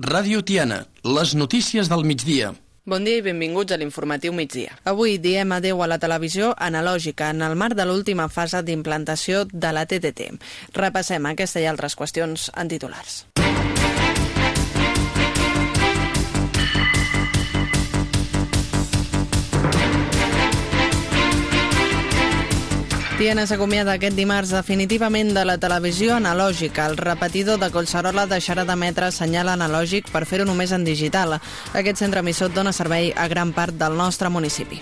Ràdio Tiana, les notícies del migdia. Bon dia i benvinguts a l'informatiu migdia. Avui diem adeu a la televisió analògica en el marc de l'última fase d'implantació de la TTT. Repassem aquesta i altres qüestions en titulars. Tiana s'acomiada aquest dimarts definitivament de la televisió analògica. El repetidor de Collserola deixarà d'emetre senyal analògic per fer-ho només en digital. Aquest centre emissor dona servei a gran part del nostre municipi.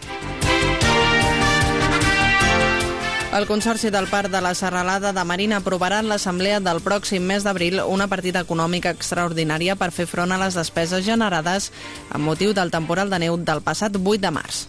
El Consorci del Parc de la Serralada de Marina aprovarà en l'assemblea del pròxim mes d'abril una partida econòmica extraordinària per fer front a les despeses generades amb motiu del temporal de neu del passat 8 de març.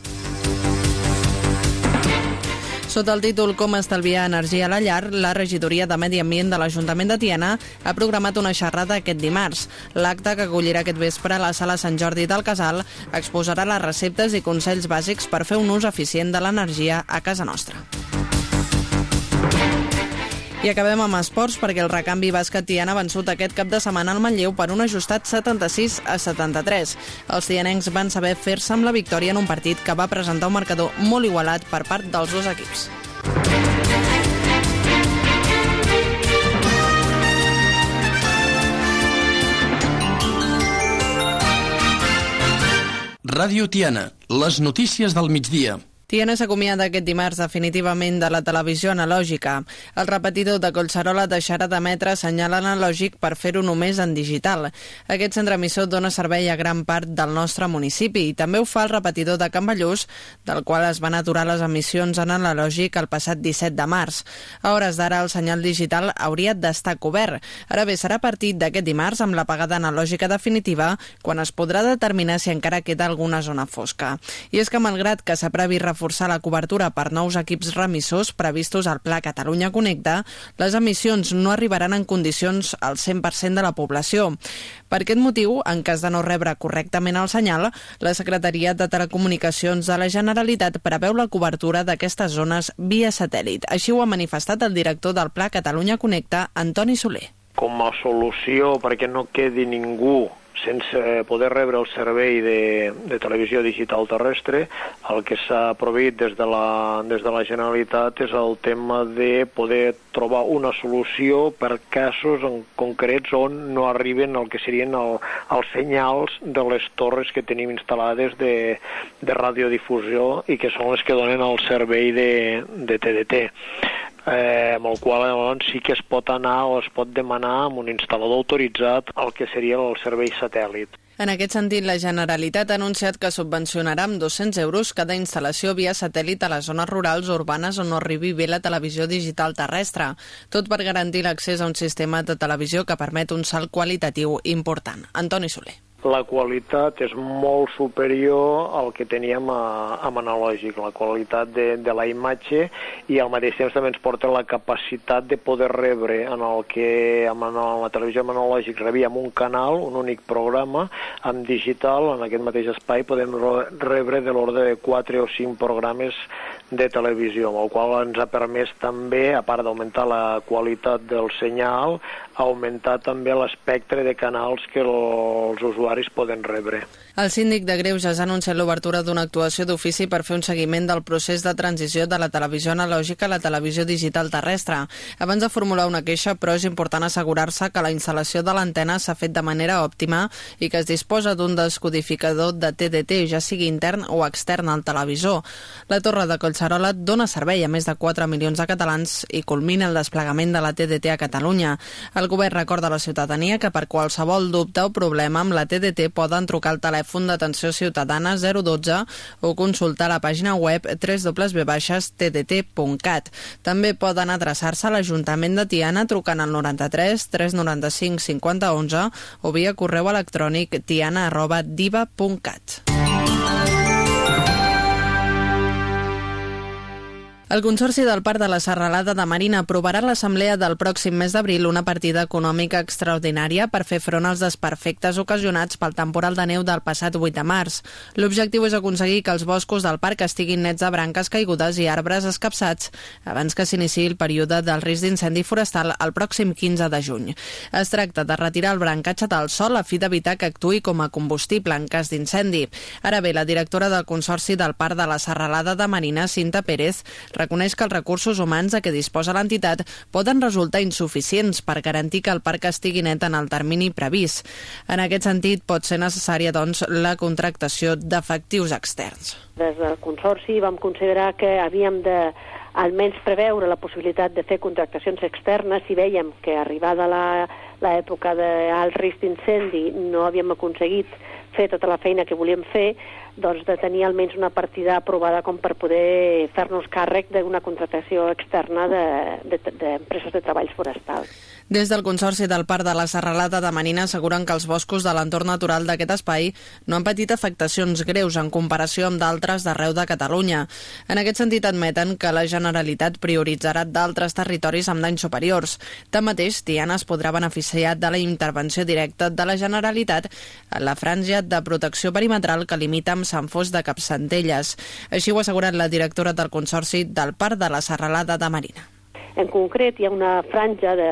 Sota el títol Com estalviar energia a la llar, la regidoria de Medi Ambient de l'Ajuntament de Tiana ha programat una xerrada aquest dimarts. L'acte, que acollirà aquest vespre a la sala Sant Jordi del Casal, exposarà les receptes i consells bàsics per fer un ús eficient de l'energia a casa nostra. I acabem amb esports perquè el recanvi bàsquet Tiana ha vençut aquest cap de setmana al Manlleu per un ajustat 76 a 73. Els tianencs van saber fer-se amb la victòria en un partit que va presentar un marcador molt igualat per part dels dos equips. Ràdio Tiana, les notícies del migdia. Tiana s'acomiada aquest dimarts definitivament de la televisió analògica. El repetidor de Collserola deixarà d'emetre senyal analògic per fer-ho només en digital. Aquest centre emissor dona servei a gran part del nostre municipi i també ho fa el repetidor de Can Ballús, del qual es van aturar les emissions en analògic el passat 17 de març. A hores d'ara el senyal digital hauria d'estar cobert. Ara bé, serà a partir d'aquest dimarts amb la pagada analògica definitiva quan es podrà determinar si encara queda alguna zona fosca. I és que malgrat que s'aprevi reforçar la cobertura per nous equips remissors previstos al Pla Catalunya Connecta, les emissions no arribaran en condicions al 100% de la població. Per aquest motiu, en cas de no rebre correctament el senyal, la Secretaria de Telecomunicacions de la Generalitat preveu la cobertura d'aquestes zones via satèl·lit. Així ho ha manifestat el director del Pla Catalunya Connecta, Antoni Soler. Com a solució perquè no quedi ningú sense poder rebre el servei de, de televisió digital terrestre, el que s'ha provit des de, la, des de la Generalitat és el tema de poder trobar una solució per casos en concrets on no arriben el que serien el, els senyals de les torres que tenim instal·lades de, de radiodifusió i que són les que donen el servei de, de TDT eh, amb el qual llavors sí que es pot anar o es pot demanar amb un instal·lador autoritzat el que seria el servei satèl·lit. En aquest sentit, la Generalitat ha anunciat que subvencionarà amb 200 euros cada instal·lació via satèl·lit a les zones rurals o urbanes on no arribi bé la televisió digital terrestre, tot per garantir l'accés a un sistema de televisió que permet un salt qualitatiu important. Antoni Soler la qualitat és molt superior al que teníem a, amb analògic, la qualitat de, de la imatge i al mateix temps també ens porta la capacitat de poder rebre en el que en la televisió analògic rebíem un canal, un únic programa, amb digital, en aquest mateix espai podem rebre de l'ordre de 4 o 5 programes de televisió, amb el qual ens ha permès també, a part d'augmentar la qualitat del senyal, augmentar també l'espectre de canals que els usuaris poden rebre. El síndic de Greuges ha anunciat l'obertura d'una actuació d'ofici per fer un seguiment del procés de transició de la televisió analògica a la televisió digital terrestre. Abans de formular una queixa, però és important assegurar-se que la instal·lació de l'antena s'ha fet de manera òptima i que es disposa d'un descodificador de TDT, ja sigui intern o extern al televisor. La torre de Collserola dona servei a més de 4 milions de catalans i culmina el desplegament de la TDT a Catalunya. El govern recorda a la ciutadania que per qualsevol dubte o problema amb la TDT poden trucar al telèfon d'atenció ciutadana 012 o consultar la pàgina web www.tdt.cat. També poden adreçar-se a l'Ajuntament de Tiana trucant al 93 395 50 11 o via correu electrònic tiana El Consorci del Parc de la Serralada de Marina aprovarà l'assemblea del pròxim mes d'abril una partida econòmica extraordinària per fer front als desperfectes ocasionats pel temporal de neu del passat 8 de març. L'objectiu és aconseguir que els boscos del parc estiguin nets de branques caigudes i arbres escapçats abans que s'iniciï el període del risc d'incendi forestal el pròxim 15 de juny. Es tracta de retirar el brancatge del sol a fi d'evitar que actuï com a combustible en cas d'incendi. Ara bé, la directora del Consorci del Parc de la Serralada de Marina, Cinta Pérez, reconeix que els recursos humans de què disposa l'entitat poden resultar insuficients per garantir que el parc estigui net en el termini previst. En aquest sentit, pot ser necessària doncs, la contractació d'efectius externs. Des del Consorci vam considerar que havíem de almenys preveure la possibilitat de fer contractacions externes si veiem que arribada l'època d'alt risc d'incendi no havíem aconseguit fer tota la feina que volíem fer, doncs de tenir almenys una partida aprovada com per poder fer-nos càrrec d'una contractació externa d'empreses de, de, de, treballs forestals. Des del Consorci del Parc de la Serralada de Marina asseguren que els boscos de l'entorn natural d'aquest espai no han patit afectacions greus en comparació amb d'altres d'arreu de Catalunya. En aquest sentit admeten que la Generalitat prioritzarà d'altres territoris amb danys superiors. Tanmateix, Tiana es podrà beneficiar de la intervenció directa de la Generalitat en la franja de protecció perimetral que limita amb Sant Fos de Capcentelles. Així ho ha assegurat la directora del Consorci del Parc de la Serralada de Marina. En concret, hi ha una franja de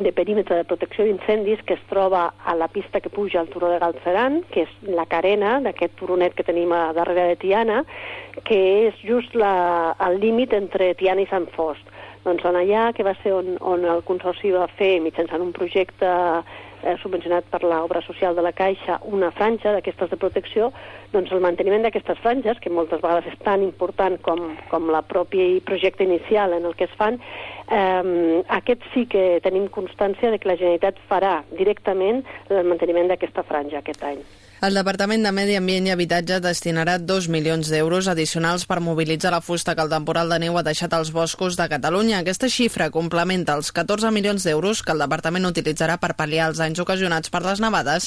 de perímetre de protecció d'incendis que es troba a la pista que puja al turó de Galceran, que és la carena d'aquest turonet que tenim a darrere de Tiana, que és just la, el límit entre Tiana i Sant Fost. Doncs en allà, que va ser on, on el Consorci va fer, mitjançant un projecte eh, subvencionat per l'obra social de la Caixa, una franja d'aquestes de protecció, doncs el manteniment d'aquestes franges, que moltes vegades és tan important com, com la pròpia projecte inicial en el que es fan, eh, aquest sí que tenim constància de que la Generalitat farà directament el manteniment d'aquesta franja aquest any. El Departament de Medi Ambient i Habitatge destinarà 2 milions d'euros addicionals per mobilitzar la fusta que el temporal de neu ha deixat als boscos de Catalunya. Aquesta xifra complementa els 14 milions d'euros que el Departament utilitzarà per pal·liar els anys ocasionats per les nevades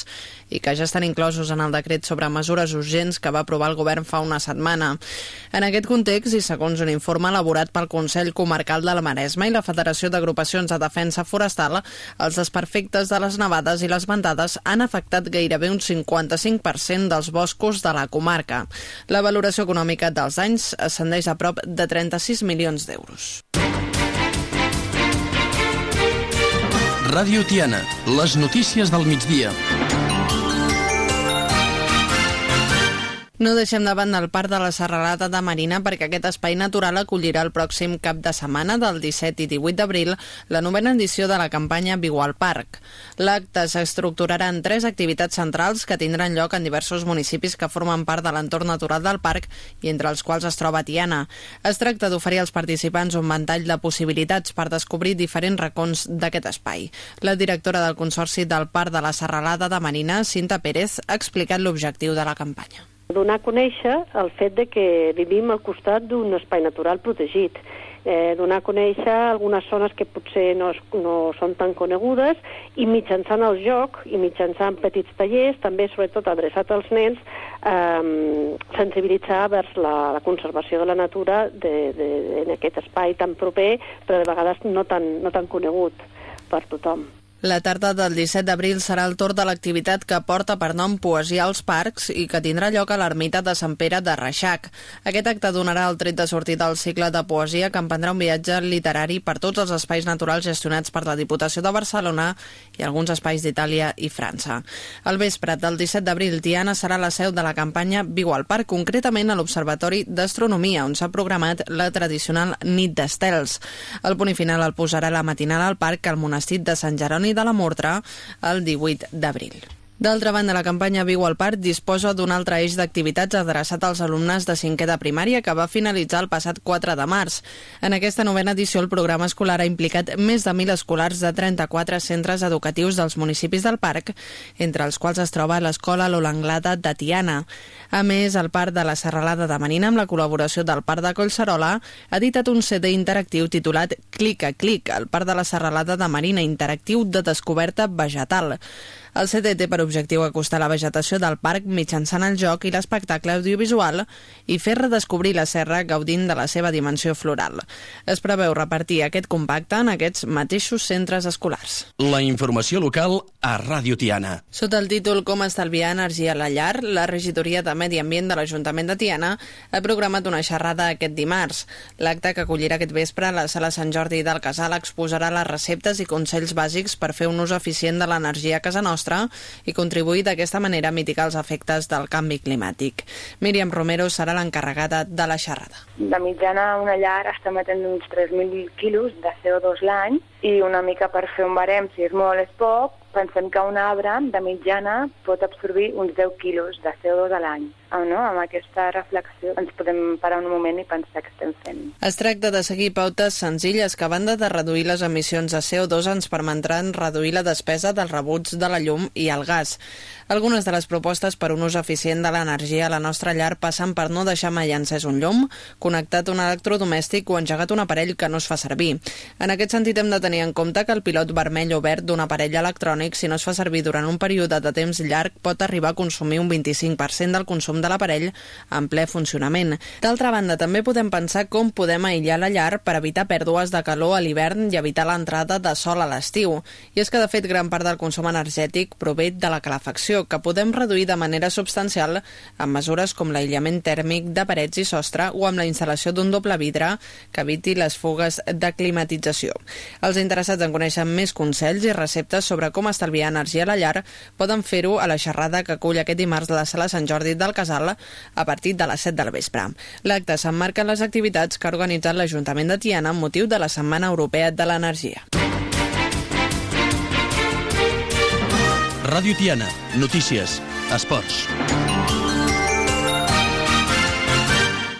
i que ja estan inclosos en el decret sobre mesures urgents que va aprovar el govern fa una setmana. En aquest context, i segons un informe elaborat pel Consell Comarcal de la Maresma i la Federació d'Agrupacions de Defensa Forestal, els desperfectes de les nevades i les ventades han afectat gairebé un 55 25% dels boscos de la comarca. La valoració econòmica dels anys ascendeix a prop de 36 milions d'euros. Ràdio Tiana, les notícies del migdia. No deixem de banda el Parc de la Serralada de Marina perquè aquest espai natural acollirà el pròxim cap de setmana del 17 i 18 d'abril la novena edició de la campanya Viu al Parc. L'acte s'estructurarà en tres activitats centrals que tindran lloc en diversos municipis que formen part de l'entorn natural del parc i entre els quals es troba Tiana. Es tracta d'oferir als participants un ventall de possibilitats per descobrir diferents racons d'aquest espai. La directora del Consorci del Parc de la Serralada de Marina, Cinta Pérez, ha explicat l'objectiu de la campanya donar a conèixer el fet de que vivim al costat d'un espai natural protegit, eh, donar a conèixer algunes zones que potser no, es, no són tan conegudes i mitjançant el joc i mitjançant petits tallers, també sobretot adreçat als nens, eh, sensibilitzar vers la, la conservació de la natura de, de, en aquest espai tan proper, però de vegades no tan, no tan conegut per tothom. La tarda del 17 d'abril serà el torn de l'activitat que porta per nom Poesia als Parcs i que tindrà lloc a l'ermita de Sant Pere de Reixac. Aquest acte donarà el tret de sortida al cicle de poesia que emprendrà un viatge literari per tots els espais naturals gestionats per la Diputació de Barcelona i alguns espais d'Itàlia i França. Al vespre del 17 d'abril, Tiana serà la seu de la campanya Viu al Parc, concretament a l'Observatori d'Astronomia, on s'ha programat la tradicional nit d'estels. El punt final el posarà la matinada al parc al monestir de Sant Jeroni de la Mortra el 18 d'abril. D'altra banda, la campanya Viu al Parc disposa d'un altre eix d'activitats adreçat als alumnes de cinquè de primària que va finalitzar el passat 4 de març. En aquesta novena edició, el programa escolar ha implicat més de 1.000 escolars de 34 centres educatius dels municipis del parc, entre els quals es troba l'Escola L'Olanglada de Tiana. A més, el Parc de la Serralada de Manina, amb la col·laboració del Parc de Collserola, ha editat un CD interactiu titulat Clic a Clic, el Parc de la Serralada de Marina, interactiu de descoberta vegetal. El CD té per objectiu acostar la vegetació del parc mitjançant el joc i l'espectacle audiovisual i fer redescobrir la serra gaudint de la seva dimensió floral. Es preveu repartir aquest compacte en aquests mateixos centres escolars. La informació local a Ràdio Tiana. Sota el títol Com estalviar energia a la llar, la regidoria de Medi Ambient de l'Ajuntament de Tiana ha programat una xerrada aquest dimarts. L'acte que acollirà aquest vespre a la Sala Sant Jordi del Casal exposarà les receptes i consells bàsics per fer un ús eficient de l'energia a casa nostra i contribuir d'aquesta manera a mitigar els efectes del canvi climàtic. Míriam Romero serà l'encarregada de la xerrada. De mitjana, una llar està emetent uns 3.000 quilos de CO2 l'any i una mica per fer un barem, si és molt és poc, pensem que un arbre de mitjana pot absorbir uns 10 quilos de CO2 a l'any. Ah, no? Amb aquesta reflexió ens podem parar un moment i pensar què estem fent. Es tracta de seguir pautes senzilles que, a banda de reduir les emissions de CO2, ens permetran reduir la despesa dels rebuts de la llum i el gas. Algunes de les propostes per un ús eficient de l'energia a la nostra llar passen per no deixar mai encès un llum, connectat un electrodomèstic o engegat un aparell que no es fa servir. En aquest sentit hem de tenir en compte que el pilot vermell o verd d'un aparell electrònic, si no es fa servir durant un període de temps llarg, pot arribar a consumir un 25% del consum de l'aparell en ple funcionament. D'altra banda, també podem pensar com podem aïllar la llar per evitar pèrdues de calor a l'hivern i evitar l'entrada de sol a l'estiu. I és que, de fet, gran part del consum energètic prové de la calefacció, que podem reduir de manera substancial amb mesures com l'aïllament tèrmic de parets i sostre o amb la instal·lació d'un doble vidre que eviti les fugues de climatització. Els interessats en conèixer més consells i receptes sobre com estalviar energia a la llar poden fer-ho a la xerrada que acull aquest dimarts la Sala Sant Jordi del Casal a partir de les 7 del vespre. L'acte s'emmarca en les activitats que ha organitzat l'Ajuntament de Tiana amb motiu de la Setmana Europea de l'Energia. Ràdio Tiana. Notícies. Esports.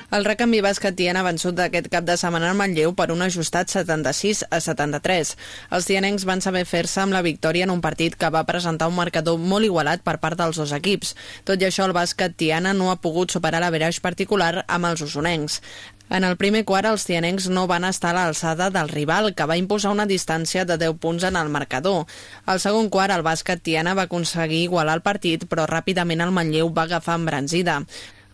El recanvi bàsquet Tiana ha vençut d'aquest cap de setmana al Manlleu per un ajustat 76 a 73. Els tianencs van saber fer-se amb la victòria en un partit que va presentar un marcador molt igualat per part dels dos equips. Tot i això, el bàsquet Tiana no ha pogut superar l'averaix particular amb els usonencs. En el primer quart, els tianencs no van estar a l'alçada del rival, que va imposar una distància de 10 punts en el marcador. Al segon quart, el bàsquet Tiana va aconseguir igualar el partit, però ràpidament el Manlleu va agafar embranzida.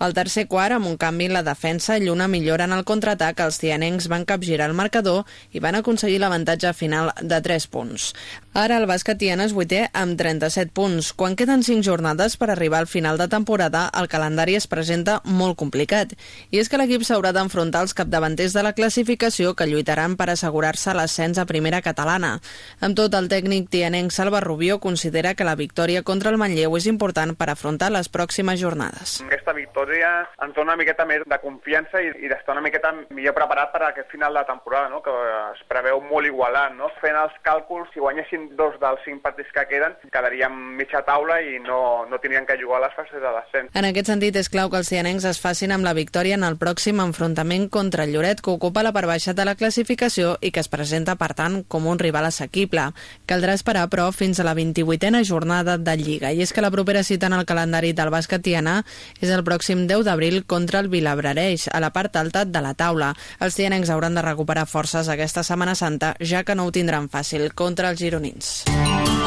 Al tercer quart, amb un canvi en la defensa i una millora en el contraatac, els tianencs van capgirar el marcador i van aconseguir l'avantatge final de 3 punts. Ara el bàsquet Tiana és vuitè amb 37 punts. Quan queden 5 jornades per arribar al final de temporada, el calendari es presenta molt complicat. I és que l'equip s'haurà d'enfrontar als capdavanters de la classificació que lluitaran per assegurar-se l'ascens a primera catalana. Amb tot, el tècnic tianenc Salva Rubió considera que la victòria contra el Manlleu és important per afrontar les pròximes jornades. Aquesta victòria ens dona una miqueta més de confiança i, i d'estar una miqueta millor preparat per a aquest final de temporada, no? que es preveu molt igualat. No? Fent els càlculs, si guanyessin dos dels cinc partits que queden, quedaríem mitja taula i no, no tindrien que jugar a les fases de descens. En aquest sentit, és clau que els cianencs es facin amb la victòria en el pròxim enfrontament contra el Lloret, que ocupa la part baixa de la classificació i que es presenta, per tant, com un rival assequible. Caldrà esperar, però, fins a la 28a jornada de Lliga. I és que la propera cita en el calendari del bàsquet tiana és el pròxim 10 d'abril contra el Vilabrareix, a la part alta de la taula. Els tianencs hauran de recuperar forces aquesta Setmana Santa, ja que no ho tindran fàcil contra els Brains.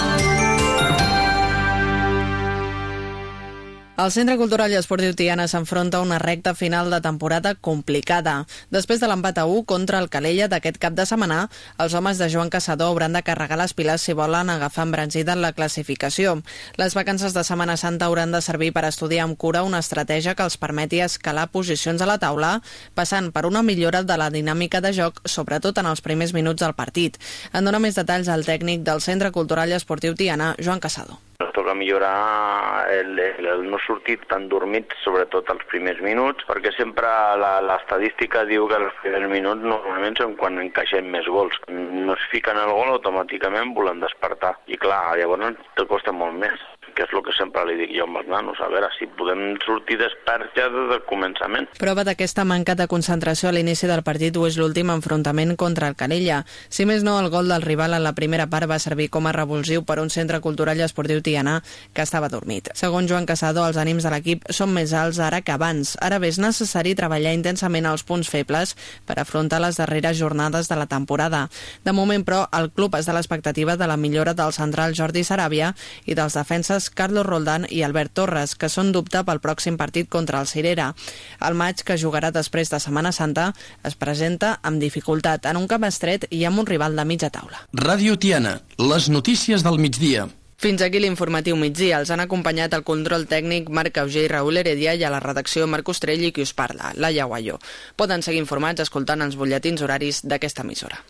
El Centre Cultural i Esportiu Tiana s'enfronta a una recta final de temporada complicada. Després de l'empat a 1 contra el Calella d'aquest cap de setmana, els homes de Joan Caçador hauran de carregar les piles si volen agafar embranzida en la classificació. Les vacances de Setmana Santa hauran de servir per estudiar amb cura una estratègia que els permeti escalar posicions a la taula, passant per una millora de la dinàmica de joc, sobretot en els primers minuts del partit. En dona més detalls el tècnic del Centre Cultural i Esportiu Tiana, Joan Caçador. Millorar el, el, no sortir tan dormits, sobretot els primers minuts, perquè sempre l'estadística diu que els primers minuts normalment són quan encaixem més gols. No es fiquen el gol, automàticament volen despertar. I clar, llavors ens costa molt més. Que és el que sempre li dic jo amb els nanos, a veure si podem sortir desperts ja des del començament. Prova d'aquesta manca de concentració a l'inici del partit ho és l'últim enfrontament contra el Canella. Si més no, el gol del rival en la primera part va servir com a revulsiu per un centre cultural i esportiu tianà que estava dormit. Segons Joan Casado, els ànims de l'equip són més alts ara que abans. Ara bé, és necessari treballar intensament els punts febles per afrontar les darreres jornades de la temporada. De moment, però, el club està a l'expectativa de la millora del central Jordi Saràbia i dels defenses Carlos Roldán i Albert Torres, que són dubte pel pròxim partit contra el Cirera. El maig, que jugarà després de Setmana Santa, es presenta amb dificultat en un camp estret i amb un rival de mitja taula. Ràdio Tiana, les notícies del migdia. Fins aquí l'informatiu migdia. Els han acompanyat el control tècnic Marc Auger i Raül Heredia i a la redacció Marc Ostrell i qui us parla, Laia Guaió. Poden seguir informats escoltant els butlletins horaris d'aquesta emissora.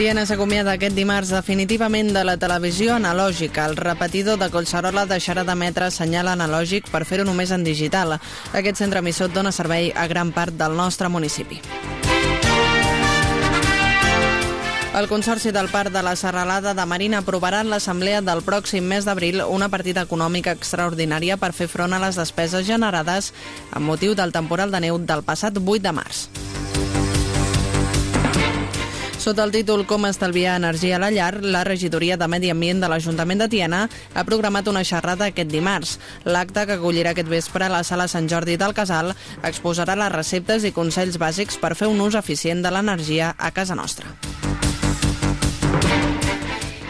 Tiana s'acomiada aquest dimarts definitivament de la televisió analògica. El repetidor de Collserola deixarà d'emetre senyal analògic per fer-ho només en digital. Aquest centre emissor dona servei a gran part del nostre municipi. El Consorci del Parc de la Serralada de Marina aprovarà en l'assemblea del pròxim mes d'abril una partida econòmica extraordinària per fer front a les despeses generades amb motiu del temporal de neu del passat 8 de març. Sota el títol Com estalviar energia a la llar, la regidoria de Medi Ambient de l'Ajuntament de Tiana ha programat una xerrada aquest dimarts. L'acte, que acollirà aquest vespre a la sala Sant Jordi del Casal, exposarà les receptes i consells bàsics per fer un ús eficient de l'energia a casa nostra.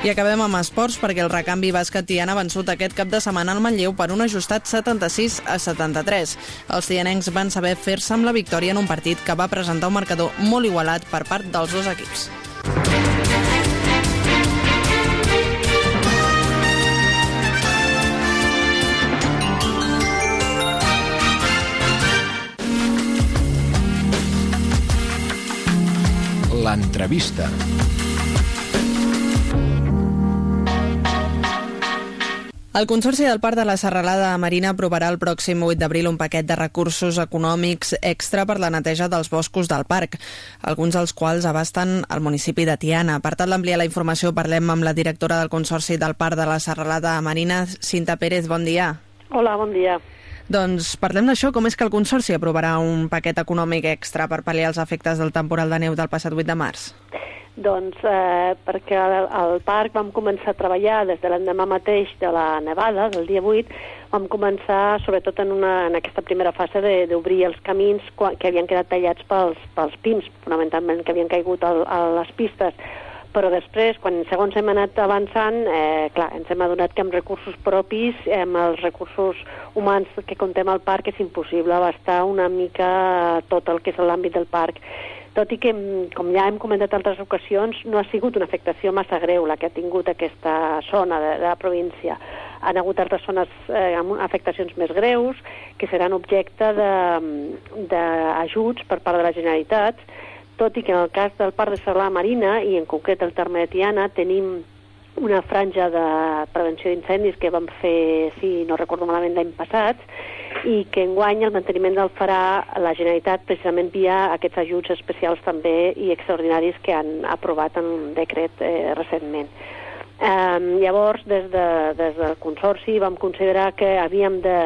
I acabem amb esports perquè el recanvi bàsquet tiana ha vençut aquest cap de setmana al Manlleu per un ajustat 76 a 73. Els tianencs van saber fer-se amb la victòria en un partit que va presentar un marcador molt igualat per part dels dos equips. L'entrevista. El Consorci del Parc de la Serralada Marina aprovarà el pròxim 8 d'abril un paquet de recursos econòmics extra per la neteja dels boscos del parc, alguns dels quals abasten el municipi de Tiana. Per tal d'ampliar la informació, parlem amb la directora del Consorci del Parc de la Serralada Marina, Cinta Pérez. Bon dia. Hola, bon dia. Doncs parlem d'això. Com és que el Consorci aprovarà un paquet econòmic extra per pal·liar els efectes del temporal de neu del passat 8 de març? Doncs eh, perquè al, parc vam començar a treballar des de l'endemà mateix de la nevada, del dia 8, vam començar, sobretot en, una, en aquesta primera fase, d'obrir els camins que havien quedat tallats pels, pels pins, fonamentalment, que havien caigut al, a les pistes. Però després, quan segons hem anat avançant, eh, clar, ens hem adonat que amb recursos propis, amb els recursos humans que contem al parc, és impossible abastar una mica tot el que és l'àmbit del parc tot i que, com ja hem comentat altres ocasions, no ha sigut una afectació massa greu la que ha tingut aquesta zona de, de la província. Han hagut altres zones eh, amb afectacions més greus, que seran objecte d'ajuts per part de la Generalitat, tot i que en el cas del Parc de Serlà Marina, i en concret el terme de Tiana, tenim una franja de prevenció d'incendis que vam fer, si no recordo malament, l'any passat, i que enguany el manteniment del farà la Generalitat precisament via aquests ajuts especials també i extraordinaris que han aprovat en un decret eh, recentment. Um, llavors, des, de, des del Consorci vam considerar que havíem de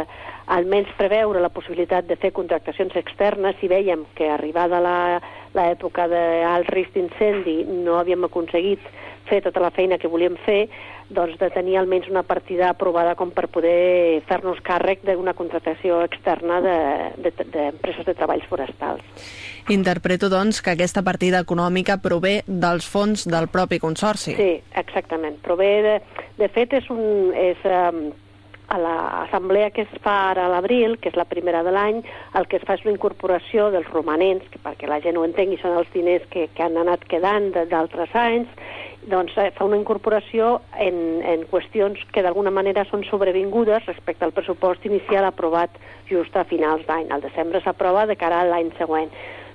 almenys preveure la possibilitat de fer contractacions externes si veiem que arribada l'època d'alt risc d'incendi no havíem aconseguit fer tota la feina que volíem fer, doncs de tenir almenys una partida aprovada com per poder fer-nos càrrec d'una contractació externa d'empreses de, de, de, de treballs forestals. Interpreto, doncs, que aquesta partida econòmica prové dels fons del propi Consorci. Sí, exactament. Prové, de, de fet, és un... És, um, a l'assemblea que es fa ara a l'abril, que és la primera de l'any, el que es fa és una incorporació dels romanents, que perquè la gent ho entengui són els diners que, que han anat quedant d'altres anys, doncs eh, fa una incorporació en, en qüestions que d'alguna manera són sobrevingudes respecte al pressupost inicial aprovat just a finals d'any. Al desembre s'aprova de cara a l'any següent.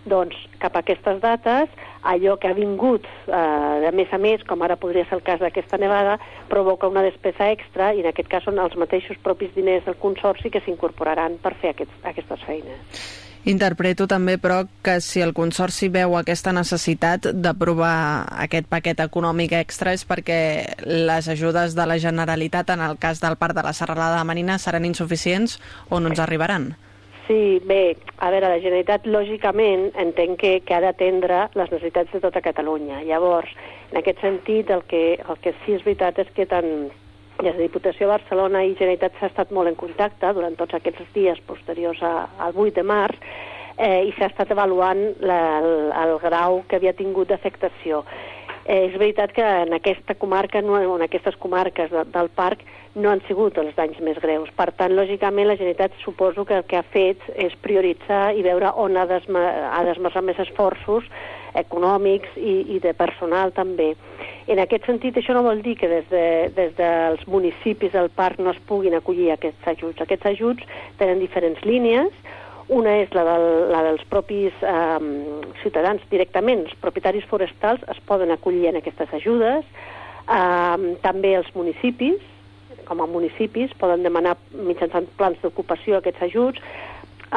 Doncs cap a aquestes dates, allò que ha vingut eh, de més a més, com ara podria ser el cas d'aquesta nevada, provoca una despesa extra i en aquest cas són els mateixos propis diners del Consorci que s'incorporaran per fer aquests, aquestes feines. Interpreto també, però, que si el Consorci veu aquesta necessitat d'aprovar aquest paquet econòmic extra és perquè les ajudes de la Generalitat en el cas del Parc de la Serralada de Marina seran insuficients o no ens arribaran. Sí, bé, a veure, la Generalitat lògicament entenc que, que ha d'atendre les necessitats de tota Catalunya. Llavors, en aquest sentit, el que, el que sí és veritat és que tant des de Diputació de Barcelona i Generalitat s'ha estat molt en contacte durant tots aquests dies posteriors a, al 8 de març eh, i s'ha estat avaluant la, el, el grau que havia tingut d'afectació. Eh, és veritat que en aquesta comarca, no, en aquestes comarques de, del parc, no han sigut els danys més greus. Per tant, lògicament, la Generalitat suposo que el que ha fet és prioritzar i veure on ha d'esmerçar més esforços econòmics i, i de personal també. En aquest sentit, això no vol dir que des, de, des dels municipis del parc no es puguin acollir aquests ajuts. Aquests ajuts tenen diferents línies, una és la, del, la dels propis eh, ciutadans directament, els propietaris forestals es poden acollir en aquestes ajudes, eh, també els municipis, com a municipis, poden demanar mitjançant plans d'ocupació aquests ajuts,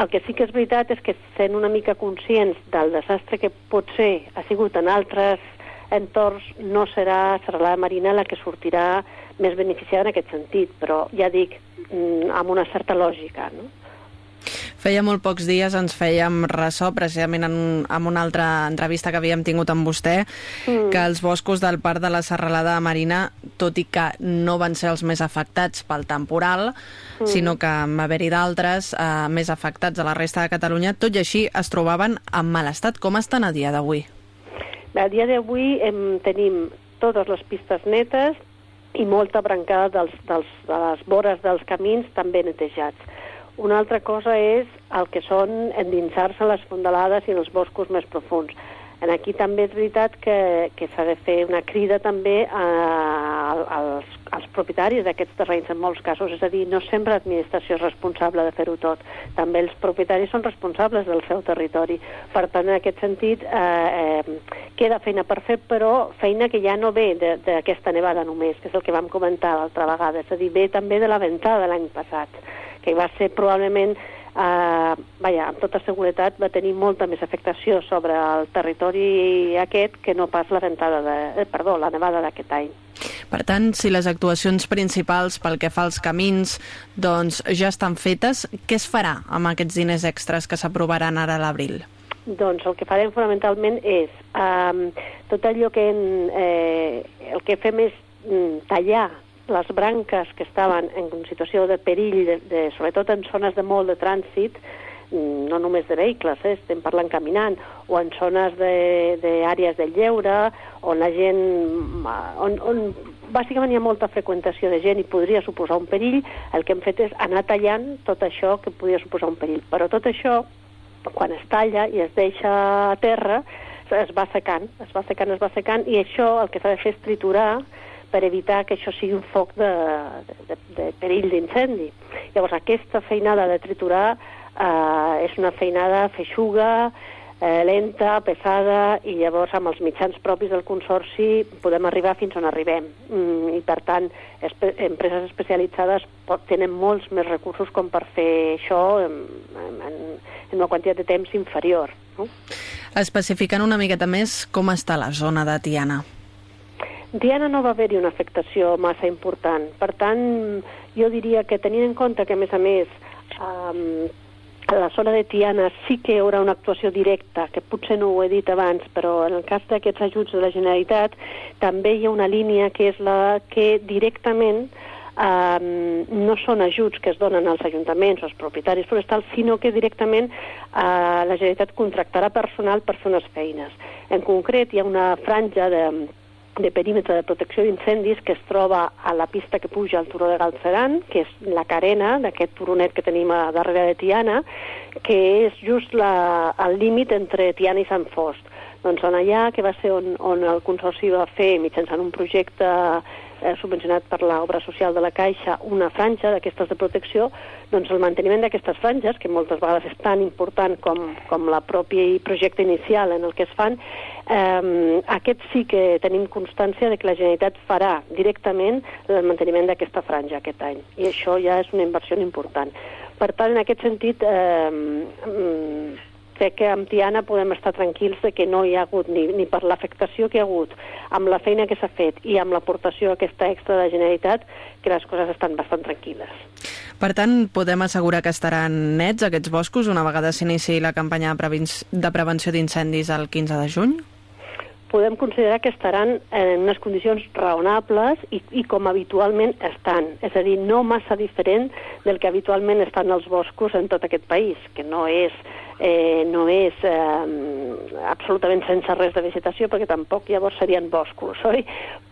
el que sí que és veritat és que sent una mica conscients del desastre que pot ser ha sigut en altres entorns no serà Serralada Marina la que sortirà més beneficiada en aquest sentit, però ja dic, mm, amb una certa lògica, no? Feia molt pocs dies ens fèiem ressò, precisament en, en una altra entrevista que havíem tingut amb vostè, mm. que els boscos del Parc de la Serralada Marina, tot i que no van ser els més afectats pel temporal, mm. sinó que va haver-hi d'altres eh, més afectats a la resta de Catalunya, tot i així es trobaven en mal estat. Com estan a dia d'avui? A dia d'avui tenim totes les pistes netes i molta brancada dels, dels, de les vores dels camins també netejats. Una altra cosa és el que són endinsar-se les fondalades i els boscos més profuns. En aquí també és veritat que, que s'ha de fer una crida també a, a, als als propietaris d'aquests terrenys en molts casos, és a dir, no sempre l'administració és responsable de fer-ho tot, també els propietaris són responsables del seu territori. Per tant, en aquest sentit, eh, eh, queda feina per fer, però feina que ja no ve d'aquesta nevada només, que és el que vam comentar l'altra vegada, és a dir, ve també de la ventada l'any passat, que va ser probablement eh, vaja, amb tota seguretat va tenir molta més afectació sobre el territori aquest que no pas la ventada de, eh, perdó, la nevada d'aquest any. Per tant, si les actuacions principals pel que fa als camins doncs, ja estan fetes, què es farà amb aquests diners extras que s'aprovaran ara a l'abril? Doncs el que farem fonamentalment és um, tot allò que en, eh, el que fem és mm, tallar les branques que estaven en situació de perill, de, de, sobretot en zones de molt de trànsit, mm, no només de vehicles, eh, estem parlant caminant, o en zones d'àrees de, de lleure, on la gent, on, on bàsicament hi ha molta freqüentació de gent i podria suposar un perill, el que hem fet és anar tallant tot això que podria suposar un perill. Però tot això, quan es talla i es deixa a terra, es va secant, es va secant, es va secant, i això el que s'ha de fer és triturar per evitar que això sigui un foc de, de, de perill d'incendi. Llavors, aquesta feinada de triturar eh, és una feinada feixuga, eh, lenta, pesada, i llavors amb els mitjans propis del Consorci podem arribar fins on arribem. Mm, I per tant, espe empreses especialitzades pot, tenen molts més recursos com per fer això en, en, en una quantitat de temps inferior. No? Especificant una miqueta més com està la zona de Tiana. Tiana no va haver-hi una afectació massa important. Per tant, jo diria que tenint en compte que, a més a més, um, a la zona de Tiana sí que hi haurà una actuació directa, que potser no ho he dit abans, però en el cas d'aquests ajuts de la Generalitat també hi ha una línia que és la que directament eh, no són ajuts que es donen als ajuntaments o als propietaris forestals, sinó que directament eh, la Generalitat contractarà personal per fer unes feines. En concret, hi ha una franja de de perímetre de protecció d'incendis que es troba a la pista que puja al turó de Galceran, que és la carena d'aquest turonet que tenim a darrere de Tiana, que és just la, el límit entre Tiana i Sant Fost. Doncs en allà, que va ser on, on el Consorci va fer, mitjançant un projecte eh, subvencionat per l'obra social de la Caixa, una franja d'aquestes de protecció, doncs el manteniment d'aquestes franges, que moltes vegades és tan important com, com la pròpia projecte inicial en el que es fan, eh, aquest sí que tenim constància de que la Generalitat farà directament el manteniment d'aquesta franja aquest any. I això ja és una inversió important. Per tant, en aquest sentit, eh, mm, crec que amb Tiana podem estar tranquils de que no hi ha hagut, ni, ni per l'afectació que hi ha hagut, amb la feina que s'ha fet i amb l'aportació aquesta extra de Generalitat, que les coses estan bastant tranquil·les. Per tant, podem assegurar que estaran nets aquests boscos una vegada s'inici la campanya de, de prevenció d'incendis el 15 de juny? podem considerar que estaran en unes condicions raonables i, i com habitualment estan. És a dir, no massa diferent del que habitualment estan els boscos en tot aquest país, que no és, eh, no és eh, absolutament sense res de vegetació, perquè tampoc llavors serien boscos, oi?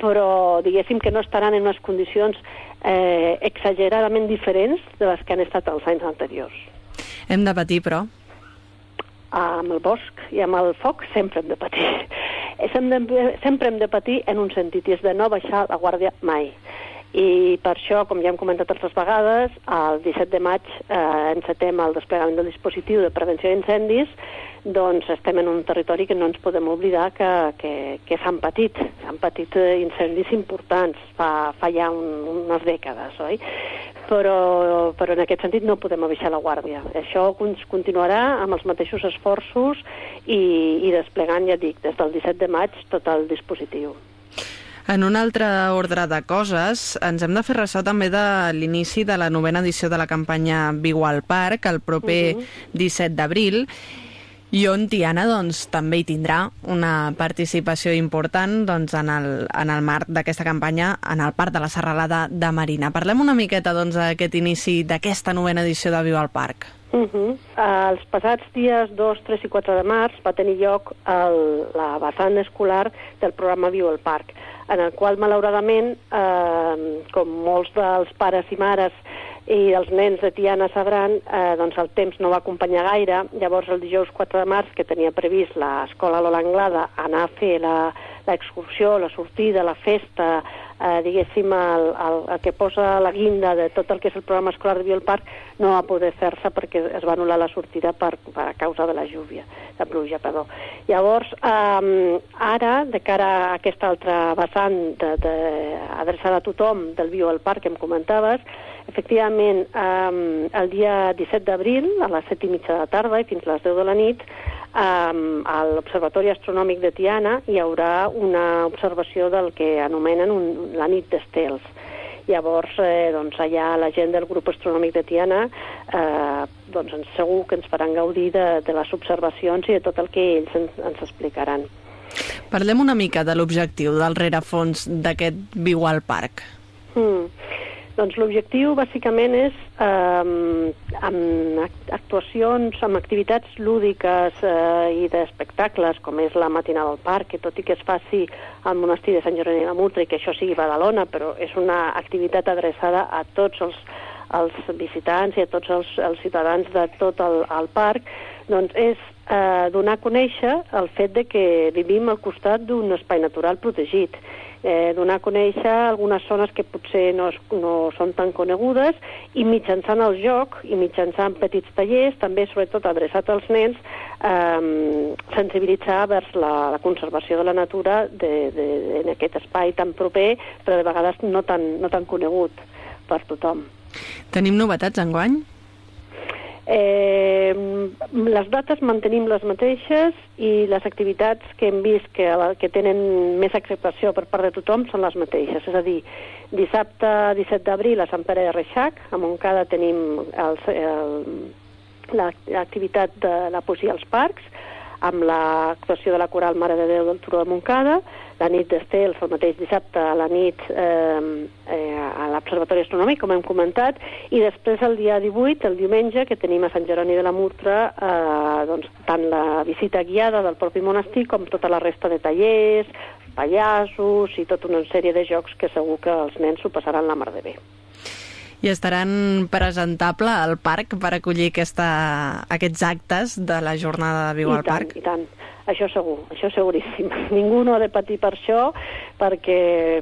Però diguéssim que no estaran en unes condicions eh, exageradament diferents de les que han estat els anys anteriors. Hem de patir, però? Amb el bosc i amb el foc sempre hem de patir hem de, sempre hem de patir en un sentit, i és de no baixar la guàrdia mai. I per això, com ja hem comentat altres vegades, el 17 de maig eh, encetem el desplegament del dispositiu de prevenció d'incendis, doncs estem en un territori que no ens podem oblidar que, que, que s'han patit, s'han patit eh, incendis importants fa, fa ja un, unes dècades, oi? Però, però en aquest sentit no podem abaixar la guàrdia. Això continuarà amb els mateixos esforços i, i desplegant, ja dic, des del 17 de maig tot el dispositiu. En un altre ordre de coses, ens hem de fer ressò també de l'inici de la novena edició de la campanya Viu al Parc, el proper uh -huh. 17 d'abril, i on Tiana doncs, també hi tindrà una participació important doncs, en, el, en el marc d'aquesta campanya en el Parc de la Serralada de Marina. Parlem una miqueta doncs, d'aquest inici d'aquesta novena edició de Viu al Parc. Uh -huh. Els passats dies 2, 3 i 4 de març va tenir lloc el, la vessant escolar del programa Viu al Parc, en el qual, malauradament, eh, com molts dels pares i mares i dels nens de Tiana sabran, eh, doncs el temps no va acompanyar gaire. Llavors, el dijous 4 de març, que tenia previst l'escola Lola Anglada anar a fer l'excursió, la, la sortida, la festa, eh, diguéssim, el, el, el que posa la guinda de tot el que és el programa escolar de Biolparc no va poder fer-se perquè es va anul·lar la sortida per, per a causa de la lluvia, de pluja, perdó. Llavors, eh, ara, de cara a aquesta altra vessant de, de, adreçada a tothom del Bio al Parc que em comentaves, efectivament, eh, el dia 17 d'abril, a les 7 i mitja de tarda i fins a les 10 de la nit, um, a l'Observatori Astronòmic de Tiana hi haurà una observació del que anomenen un, la nit d'estels. Llavors, eh, doncs, allà la gent del grup astronòmic de Tiana eh, doncs, segur que ens faran gaudir de, de les observacions i de tot el que ells ens, ens explicaran. Parlem una mica de l'objectiu del rerefons d'aquest Viu al Parc. Mm. Doncs l'objectiu bàsicament és eh, amb actuacions, amb activitats lúdiques eh, i d'espectacles, com és la matinada al parc, que tot i que es faci al monestir de Sant Jeroni de la Mutra i que això sigui Badalona, però és una activitat adreçada a tots els, els visitants i a tots els, els ciutadans de tot el, el parc, doncs és eh, donar a conèixer el fet de que vivim al costat d'un espai natural protegit eh, donar a conèixer algunes zones que potser no, es, no són tan conegudes i mitjançant el joc i mitjançant petits tallers, també sobretot adreçat als nens, eh, sensibilitzar vers la, la conservació de la natura de, de, de, en aquest espai tan proper, però de vegades no tan, no tan conegut per tothom. Tenim novetats enguany? Eh, les dates mantenim les mateixes i les activitats que hem vist que, que tenen més acceptació per part de tothom són les mateixes. És a dir, dissabte 17 d'abril a Sant Pere de Reixac, a Montcada tenim l'activitat de la poesia als parcs, amb l'actuació de la coral Mare de Déu del Turó de Montcada, la nit d'estels el mateix dissabte a la nit eh, eh, a l'Observatori Astronòmic, com hem comentat, i després el dia 18, el diumenge, que tenim a Sant Jeroni de la Murtra, eh, doncs, tant la visita guiada del propi monestir com tota la resta de tallers, pallassos i tota una sèrie de jocs que segur que els nens s'ho passaran la mar de bé i estaran presentable al parc per acollir aquesta, aquests actes de la jornada de Viu I al tant, Parc? I tant, això segur, això seguríssim. Ningú no ha de patir per això, perquè,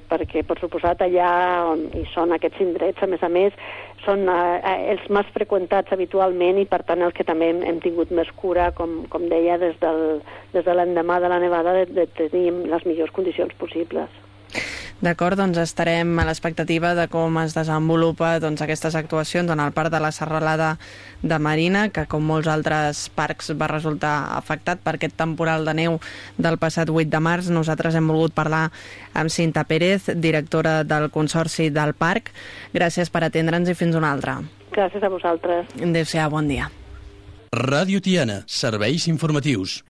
perquè per suposat, allà on hi són aquests indrets, a més a més, són eh, eh, els més freqüentats habitualment i, per tant, els que també hem, hem tingut més cura, com, com deia, des, del, des de l'endemà de la nevada, de, de tenir les millors condicions possibles. D'acord, doncs estarem a l'expectativa de com es desenvolupa doncs, aquestes actuacions en el Parc de la Serralada de Marina, que com molts altres parcs va resultar afectat per aquest temporal de neu del passat 8 de març. Nosaltres hem volgut parlar amb Cinta Pérez, directora del Consorci del Parc. Gràcies per atendre'ns i fins una altra. Gràcies a vosaltres. Adéu-siau, bon dia. Ràdio Tiana, serveis informatius.